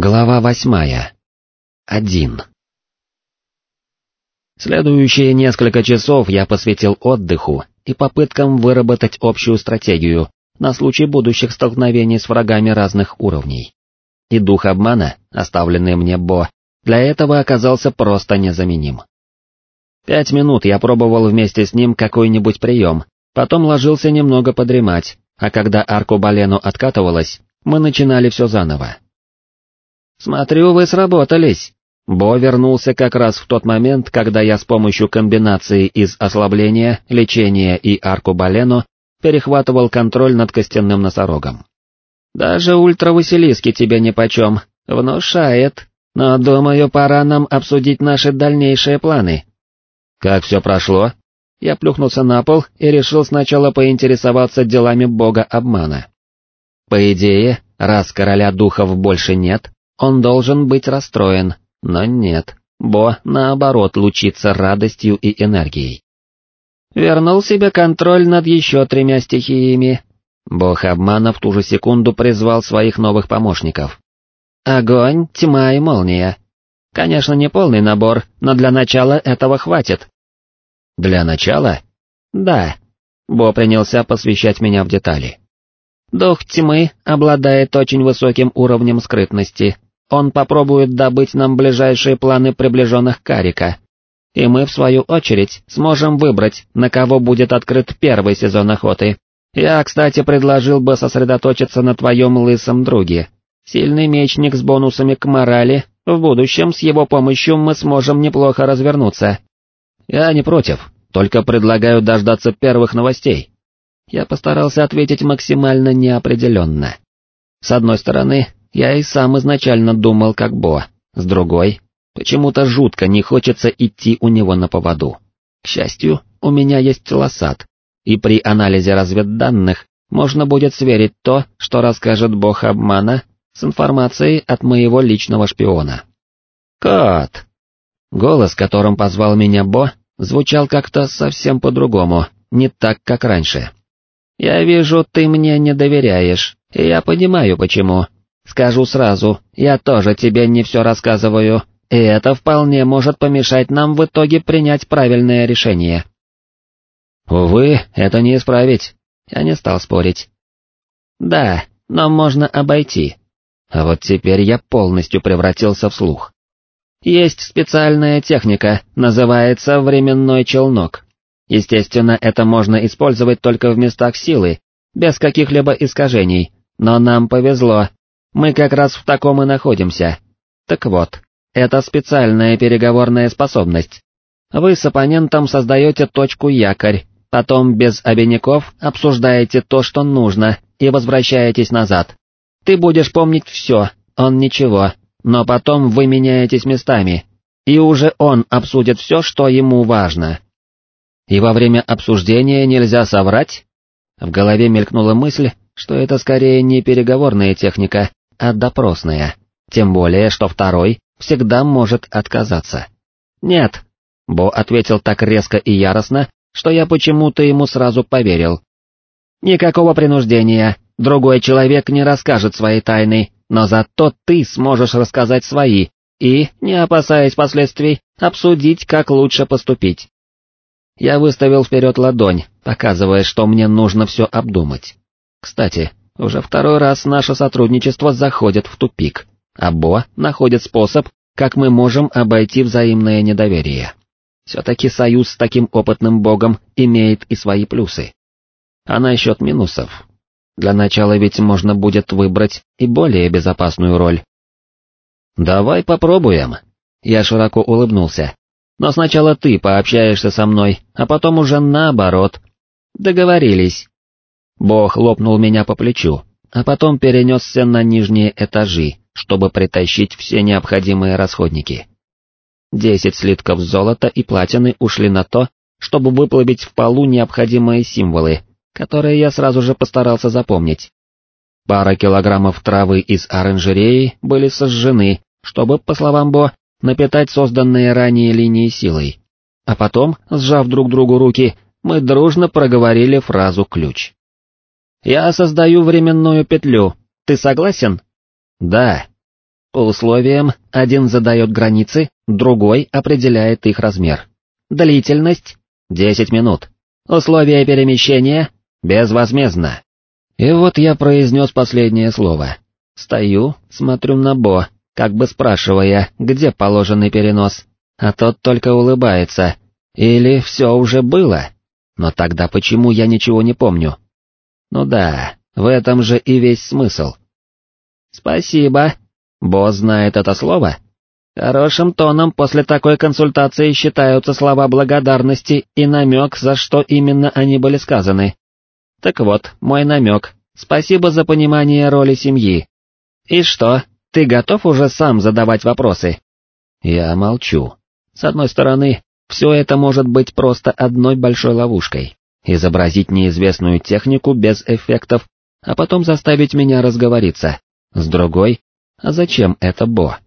Глава восьмая. Один. Следующие несколько часов я посвятил отдыху и попыткам выработать общую стратегию на случай будущих столкновений с врагами разных уровней. И дух обмана, оставленный мне Бо, для этого оказался просто незаменим. Пять минут я пробовал вместе с ним какой-нибудь прием, потом ложился немного подремать, а когда аркубалену откатывалась, мы начинали все заново. «Смотрю, вы сработались». Бо вернулся как раз в тот момент, когда я с помощью комбинации из ослабления, лечения и аркубалено перехватывал контроль над костяным носорогом. «Даже ультравасилиски тебе нипочем, внушает, но, думаю, пора нам обсудить наши дальнейшие планы». «Как все прошло?» Я плюхнулся на пол и решил сначала поинтересоваться делами бога обмана. По идее, раз короля духов больше нет, он должен быть расстроен, но нет, Бо, наоборот, лучится радостью и энергией. Вернул себе контроль над еще тремя стихиями. Бог обмана в ту же секунду призвал своих новых помощников. Огонь, тьма и молния. Конечно, не полный набор, но для начала этого хватит. Для начала? Да. Бо принялся посвящать меня в детали. Дух тьмы обладает очень высоким уровнем скрытности, он попробует добыть нам ближайшие планы приближенных Карика. И мы, в свою очередь, сможем выбрать, на кого будет открыт первый сезон охоты. Я, кстати, предложил бы сосредоточиться на твоем лысом друге. Сильный мечник с бонусами к морали, в будущем с его помощью мы сможем неплохо развернуться. Я не против, только предлагаю дождаться первых новостей. Я постарался ответить максимально неопределенно. С одной стороны, я и сам изначально думал как Бо, с другой, почему-то жутко не хочется идти у него на поводу. К счастью, у меня есть лосат, и при анализе разведданных можно будет сверить то, что расскажет бог обмана, с информацией от моего личного шпиона. «Кот!» Голос, которым позвал меня Бо, звучал как-то совсем по-другому, не так, как раньше. «Я вижу, ты мне не доверяешь, и я понимаю, почему, Скажу сразу, я тоже тебе не все рассказываю, и это вполне может помешать нам в итоге принять правильное решение. Увы, это не исправить. Я не стал спорить. Да, но можно обойти. А вот теперь я полностью превратился в слух. Есть специальная техника, называется временной челнок. Естественно, это можно использовать только в местах силы, без каких-либо искажений, но нам повезло, мы как раз в таком и находимся. Так вот, это специальная переговорная способность. Вы с оппонентом создаете точку якорь, потом без обиняков обсуждаете то, что нужно, и возвращаетесь назад. Ты будешь помнить все, он ничего, но потом вы меняетесь местами, и уже он обсудит все, что ему важно. И во время обсуждения нельзя соврать? В голове мелькнула мысль, что это скорее не переговорная техника, а допросная, тем более, что второй всегда может отказаться. «Нет», — Бо ответил так резко и яростно, что я почему-то ему сразу поверил. «Никакого принуждения, другой человек не расскажет свои тайны, но зато ты сможешь рассказать свои и, не опасаясь последствий, обсудить, как лучше поступить». Я выставил вперед ладонь, показывая, что мне нужно все обдумать. Кстати, уже второй раз наше сотрудничество заходит в тупик, а Бо находит способ, как мы можем обойти взаимное недоверие. Все-таки союз с таким опытным богом имеет и свои плюсы. А насчет минусов? Для начала ведь можно будет выбрать и более безопасную роль. «Давай попробуем», — я широко улыбнулся. «Но сначала ты пообщаешься со мной, а потом уже наоборот. Договорились». Бог хлопнул меня по плечу, а потом перенесся на нижние этажи, чтобы притащить все необходимые расходники. Десять слитков золота и платины ушли на то, чтобы выплавить в полу необходимые символы, которые я сразу же постарался запомнить. Пара килограммов травы из оранжереи были сожжены, чтобы, по словам Бо, напитать созданные ранее линии силой. А потом, сжав друг другу руки, мы дружно проговорили фразу «ключ». Я создаю временную петлю. Ты согласен? Да. По условиям, один задает границы, другой определяет их размер. Длительность — 10 минут. Условия перемещения — безвозмездно. И вот я произнес последнее слово. Стою, смотрю на Бо, как бы спрашивая, где положенный перенос, а тот только улыбается. Или все уже было? Но тогда почему я ничего не помню? Ну да, в этом же и весь смысл. Спасибо. Бо знает это слово? Хорошим тоном после такой консультации считаются слова благодарности и намек, за что именно они были сказаны. Так вот, мой намек. Спасибо за понимание роли семьи. И что, ты готов уже сам задавать вопросы? Я молчу. С одной стороны, все это может быть просто одной большой ловушкой. Изобразить неизвестную технику без эффектов, а потом заставить меня разговориться. С другой, а зачем это Бо?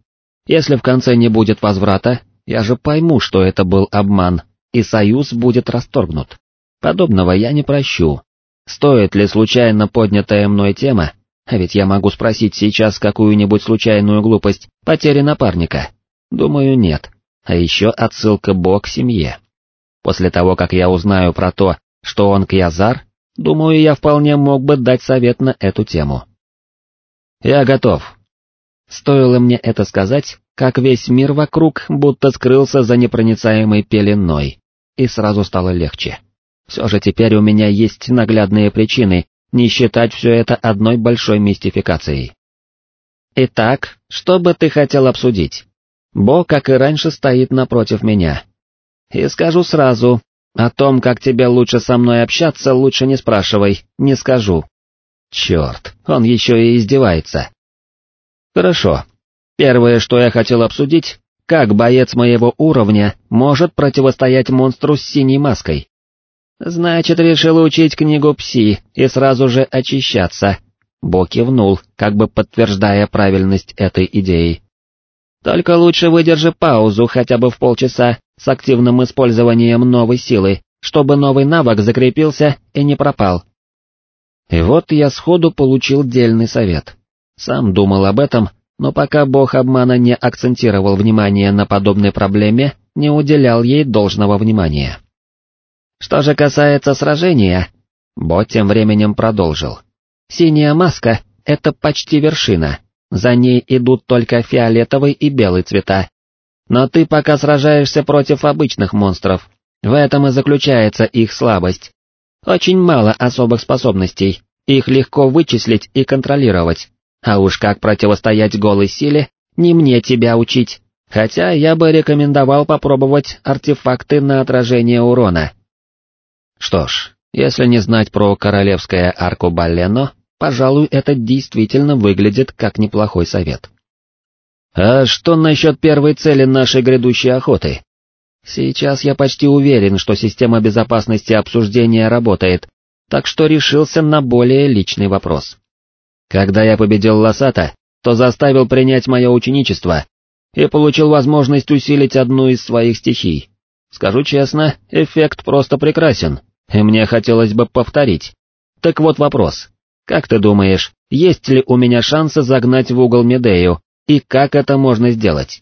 Если в конце не будет возврата, я же пойму, что это был обман, и союз будет расторгнут. Подобного я не прощу. Стоит ли случайно поднятая мной тема, а ведь я могу спросить сейчас какую-нибудь случайную глупость, потери напарника? Думаю, нет. А еще отсылка Бо к семье. После того, как я узнаю про то, что он Кьязар, думаю, я вполне мог бы дать совет на эту тему. Я готов, Стоило мне это сказать, как весь мир вокруг будто скрылся за непроницаемой пеленой, и сразу стало легче. Все же теперь у меня есть наглядные причины не считать все это одной большой мистификацией. Итак, что бы ты хотел обсудить? Бо, как и раньше, стоит напротив меня. И скажу сразу, о том, как тебе лучше со мной общаться, лучше не спрашивай, не скажу. Черт, он еще и издевается. Хорошо. Первое, что я хотел обсудить, как боец моего уровня может противостоять монстру с синей маской. Значит, решил учить книгу Пси и сразу же очищаться. Бо кивнул, как бы подтверждая правильность этой идеи. Только лучше выдержи паузу хотя бы в полчаса с активным использованием новой силы, чтобы новый навык закрепился и не пропал. И вот я сходу получил дельный совет. Сам думал об этом, но пока бог обмана не акцентировал внимание на подобной проблеме, не уделял ей должного внимания. Что же касается сражения, Бо тем временем продолжил. Синяя маска — это почти вершина, за ней идут только фиолетовый и белый цвета. Но ты пока сражаешься против обычных монстров, в этом и заключается их слабость. Очень мало особых способностей, их легко вычислить и контролировать, а уж как противостоять голой силе, не мне тебя учить, хотя я бы рекомендовал попробовать артефакты на отражение урона. Что ж, если не знать про королевское аркубалено, пожалуй, это действительно выглядит как неплохой совет. А что насчет первой цели нашей грядущей охоты? Сейчас я почти уверен, что система безопасности обсуждения работает, так что решился на более личный вопрос. Когда я победил Лосата, то заставил принять мое ученичество и получил возможность усилить одну из своих стихий. Скажу честно, эффект просто прекрасен, и мне хотелось бы повторить. Так вот вопрос. Как ты думаешь, есть ли у меня шансы загнать в угол Медею, и как это можно сделать?